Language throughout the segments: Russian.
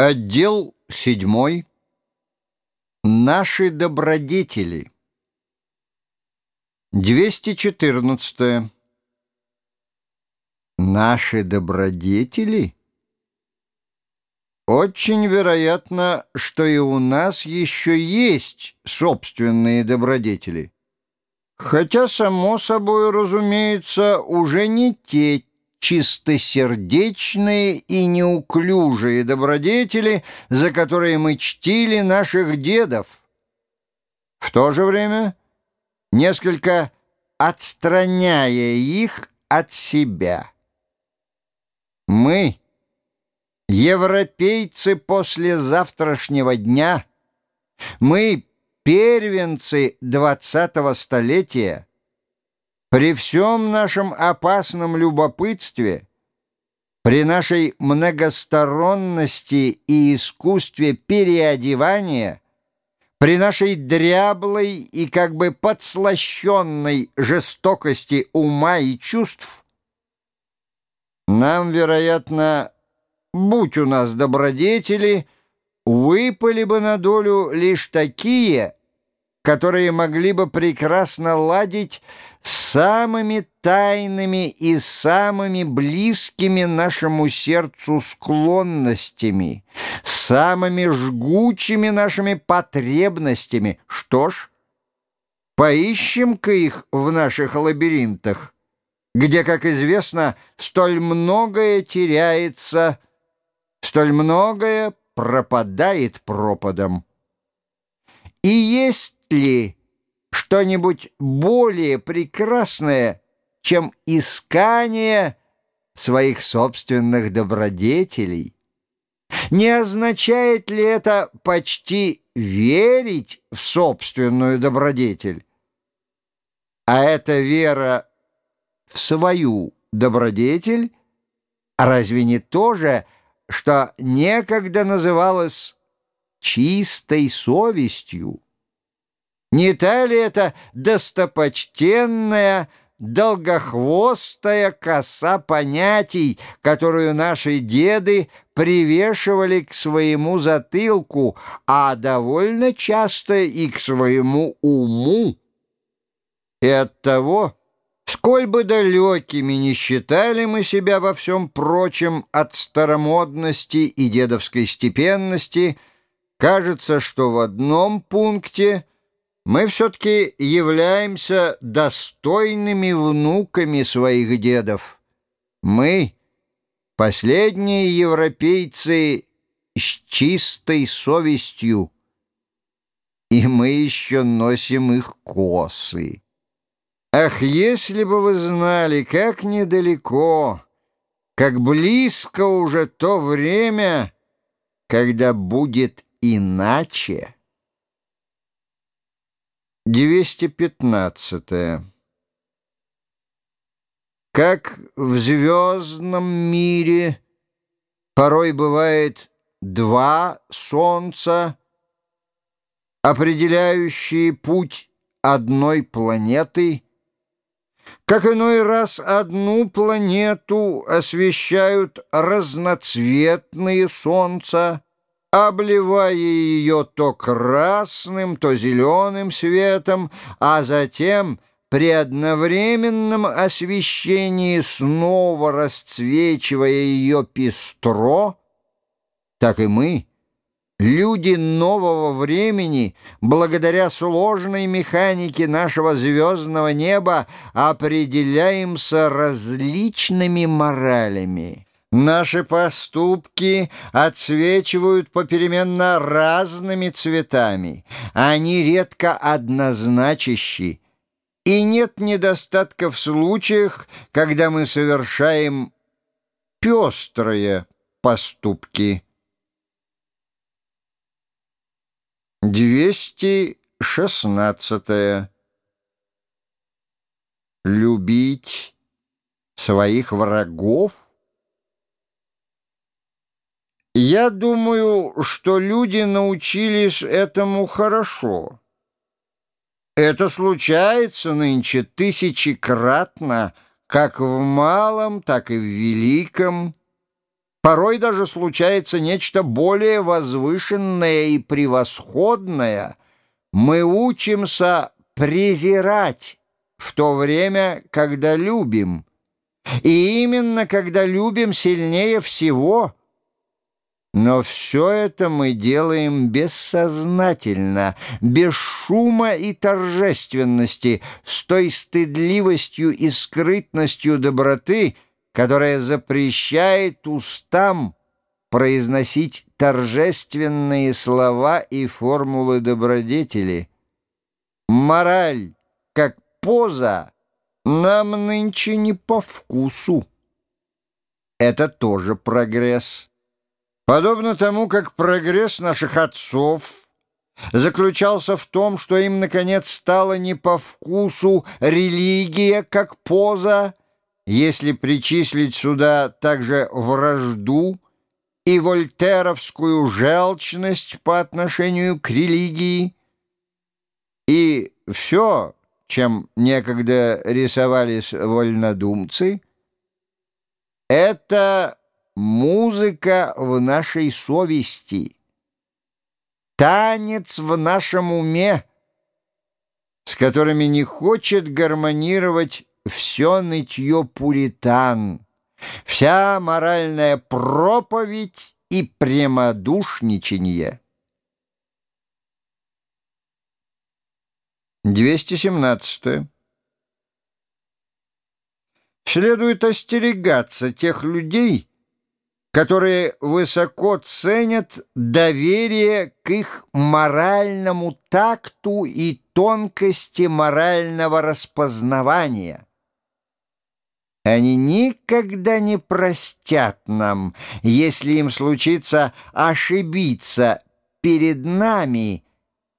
Отдел седьмой. Наши добродетели. 214. Наши добродетели? Очень вероятно, что и у нас еще есть собственные добродетели. Хотя, само собой, разумеется, уже не те чистосердечные и неуклюжие добродетели, за которые мы чтили наших дедов. В то же время несколько отстраняя их от себя. Мы, европейцы после завтрашнего дня, мы, первенцы двадцатого столетия, при всем нашем опасном любопытстве, при нашей многосторонности и искусстве переодевания, при нашей дряблой и как бы подслащенной жестокости ума и чувств, нам, вероятно, будь у нас добродетели, выпали бы на долю лишь такие – которые могли бы прекрасно ладить самыми тайными и самыми близкими нашему сердцу склонностями, самыми жгучими нашими потребностями. Что ж, поищем-ка их в наших лабиринтах, где, как известно, столь многое теряется, столь многое пропадает пропадом. И есть ли что-нибудь более прекрасное, чем искание своих собственных добродетелей? Не означает ли это почти верить в собственную добродетель? А эта вера в свою добродетель разве не то же, что некогда называлось чистой совестью? Не та ли это достопочтенная, долгохвостая коса понятий, которую наши деды привешивали к своему затылку, а довольно часто и к своему уму? И оттого, сколь бы далекими не считали мы себя во всем прочем от старомодности и дедовской степенности, кажется, что в одном пункте — мы все-таки являемся достойными внуками своих дедов. Мы — последние европейцы с чистой совестью, и мы еще носим их косы. Ах, если бы вы знали, как недалеко, как близко уже то время, когда будет иначе. 215. Как в звездном мире порой бывает два солнца, определяющие путь одной планеты, как иной раз одну планету освещают разноцветные солнца, обливая ее то красным, то зеленым светом, а затем при одновременном освещении снова расцвечивая ее пестро, так и мы, люди нового времени, благодаря сложной механике нашего звездного неба, определяемся различными моралями. Наши поступки отсвечивают попеременно разными цветами, они редко однозначащи, и нет недостатка в случаях, когда мы совершаем пестрые поступки. 216. Любить своих врагов? Я думаю, что люди научились этому хорошо. Это случается нынче тысячекратно, как в малом, так и в великом. Порой даже случается нечто более возвышенное и превосходное. Мы учимся презирать в то время, когда любим. И именно когда любим сильнее всего. Но все это мы делаем бессознательно, без шума и торжественности, с той стыдливостью и скрытностью доброты, которая запрещает устам произносить торжественные слова и формулы добродетели. Мораль, как поза, нам нынче не по вкусу. Это тоже прогресс. Подобно тому, как прогресс наших отцов заключался в том, что им, наконец, стало не по вкусу религия как поза, если причислить сюда также вражду и вольтеровскую желчность по отношению к религии, и все, чем некогда рисовались вольнодумцы, это музыка в нашей совести, танец в нашем уме, с которыми не хочет гармонировать все нытье пуритан, вся моральная проповедь и прямодушничанье. 217. Следует остерегаться тех людей, которые высоко ценят доверие к их моральному такту и тонкости морального распознавания. Они никогда не простят нам, если им случится ошибиться перед нами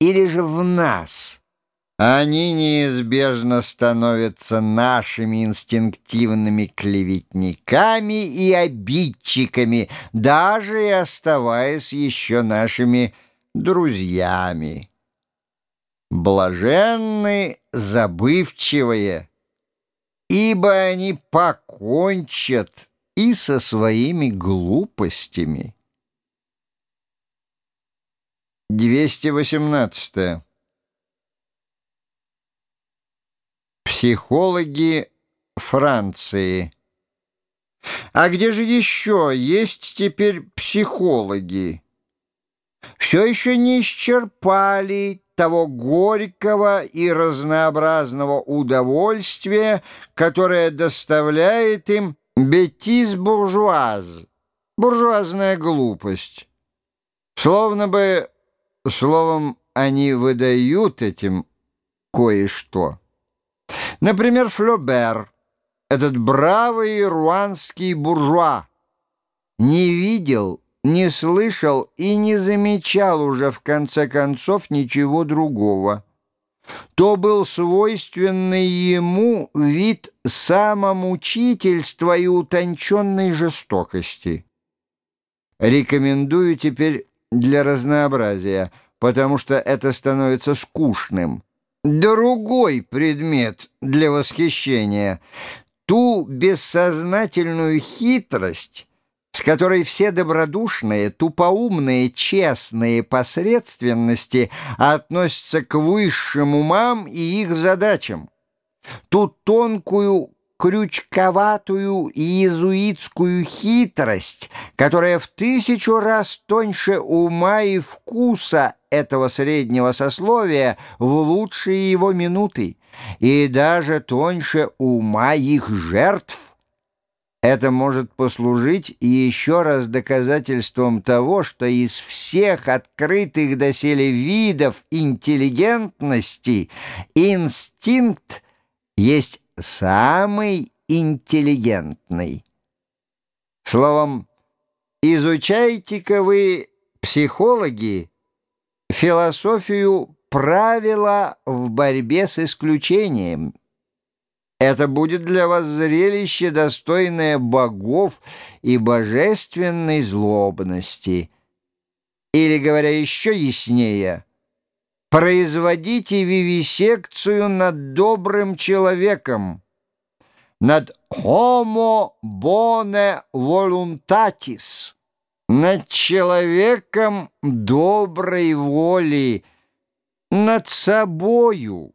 или же в нас. Они неизбежно становятся нашими инстинктивными клеветниками и обидчиками, даже и оставаясь еще нашими друзьями. Блаженны забывчивые, ибо они покончат и со своими глупостями. 218. Психологи Франции. А где же еще есть теперь психологи? Все еще не исчерпали того горького и разнообразного удовольствия, которое доставляет им бетиз-буржуаз, буржуазная глупость. Словно бы, словом, они выдают этим кое-что. Например, Флобер, этот бравый руанский буржуа, не видел, не слышал и не замечал уже в конце концов ничего другого. То был свойственный ему вид самомучительства и утонченной жестокости. Рекомендую теперь для разнообразия, потому что это становится скучным другой предмет для восхищения, ту бессознательную хитрость, с которой все добродушные, тупоумные, честные посредственности относятся к высшим умам и их задачам, ту тонкую крючковатую иезуитскую хитрость, которая в тысячу раз тоньше ума и вкуса этого среднего сословия в лучшие его минуты, и даже тоньше ума их жертв. Это может послужить еще раз доказательством того, что из всех открытых доселе видов интеллигентности инстинкт есть самый интеллигентный. Словом, изучайте-ка вы, психологи, философию правила в борьбе с исключением. Это будет для вас зрелище, достойное богов и божественной злобности. Или, говоря еще яснее, производите вивисекцию над добрым человеком, над homo bone voluntatis, над человеком доброй воли, над собою.